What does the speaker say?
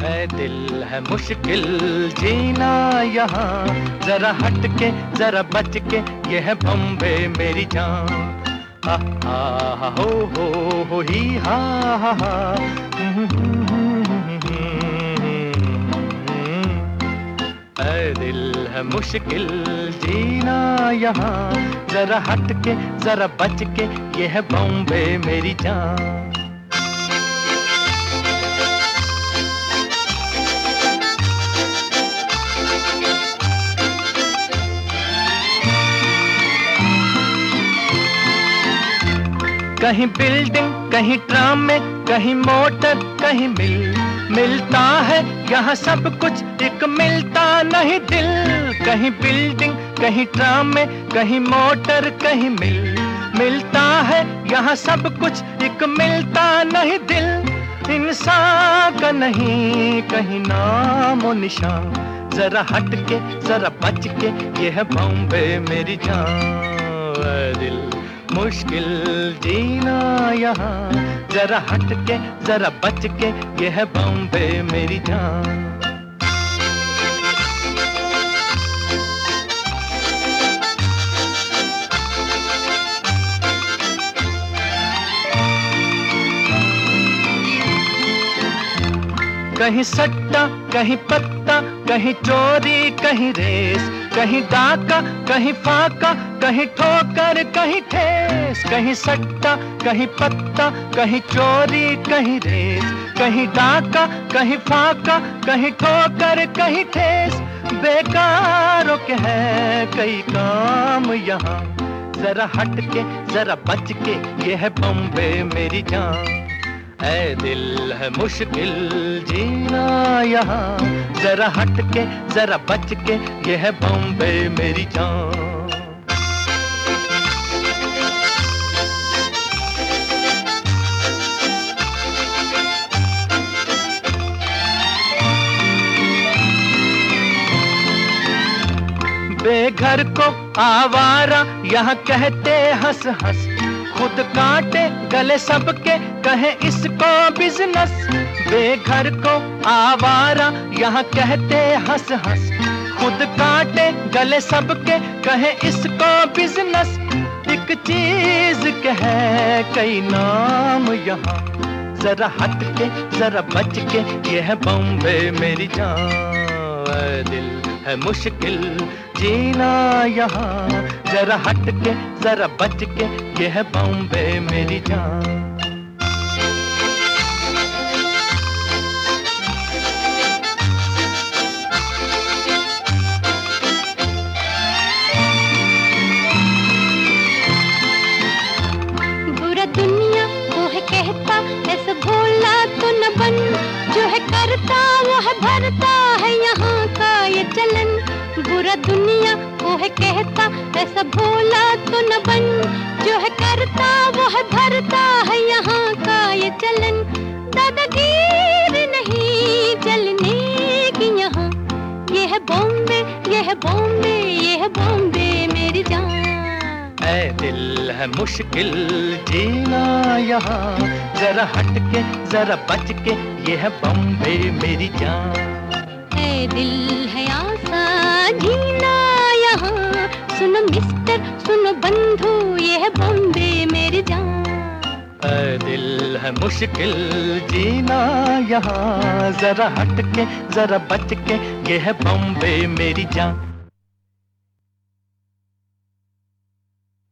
है दिल है मुश्किल जीना यहाँ। जरा हट के जरा बच के ये है बम्बे मेरी जान। हा हा, हो हो हो, ही, हा हा दिल है मुश्किल जीना यहाँ। जरा हट के जरा बच के ये है बॉम्बे मेरी जान। कहीं बिल्डिंग कहीं ट्राम में, कहीं मोटर कहीं मिल मिलता है, यहाँ सब कुछ एक मिलता नहीं दिल। कहीं बिल्डिंग कहीं ट्राम में, कहीं मोटर कहीं मिल मिलता है, यहाँ सब कुछ एक मिलता नहीं दिल। इंसान का नहीं, कहीं नाम निशान। जरा हट के जरा बच के यह बॉम्बे मेरी जान। दिल। मुश्किल जीना यहाँ। जरा हट के जरा बच के यह बॉम्बे मेरी जान। कहीं सट्टा, कहीं पत्ता, कहीं चोरी, कहीं रेस। कहीं डाका कहीं फाका कहीं ठोकर, कहीं ठेस, कहीं सट्टा, कहीं पत्ता, कहीं चोरी, कहीं रेस, कहीं डाका कहीं फाका कहीं ठोकर, कहीं ठेस। बेकारों के है कई काम यहाँ। जरा हट के जरा बच के ये है बम्बे मेरी जान। ऐ दिल है मुश्किल जीना यहाँ। जरा हट के जरा बच के ये है बॉम्बे मेरी जान। बेघर को आवारा यहाँ कहते हंस हंस खुद काटे, गले सबके, कहे इसको बिज़नेस बेघर को आवारा, यहाँ कहते हंस हंस। खुद काटे, गले सबके, कहे इसको बिज़नेस एक चीज़ के है कई नाम यहाँ। जरा हट के जरा बच के ये है बॉम्बे मेरी जान। दिल है मुश्किल, जीना यहाँ। जरा हट के जरा बच के ये है बॉम्बे मेरी जान। बुरा दुनिया, वो है कहता, ऐसा भोला तो न बन। जो है करता, वो है भरता, है यहाँ का ये चलन। बुरा दुनिया है कहता ऐसा भोला तो न बन। जो है करता वो है भरता है यहाँ का ये चलन। दादागीर नहीं चलने की यहाँ। ये है बॉम्बे ये है बॉम्बे ये है बॉम्बे मेरी जान। ऐ दिल है मुश्किल जीना यहाँ। जरा हट के जरा बच के ये है बॉम्बे मेरी जान। है दिल है आसा जीना यहाँ सुनो मिस्टर, सुनो बंधु ये है बॉम्बे मेरी जान। दिल है मुश्किल जीना यहाँ, जरा हट के जरा बच के ये है बॉम्बे मेरी जान।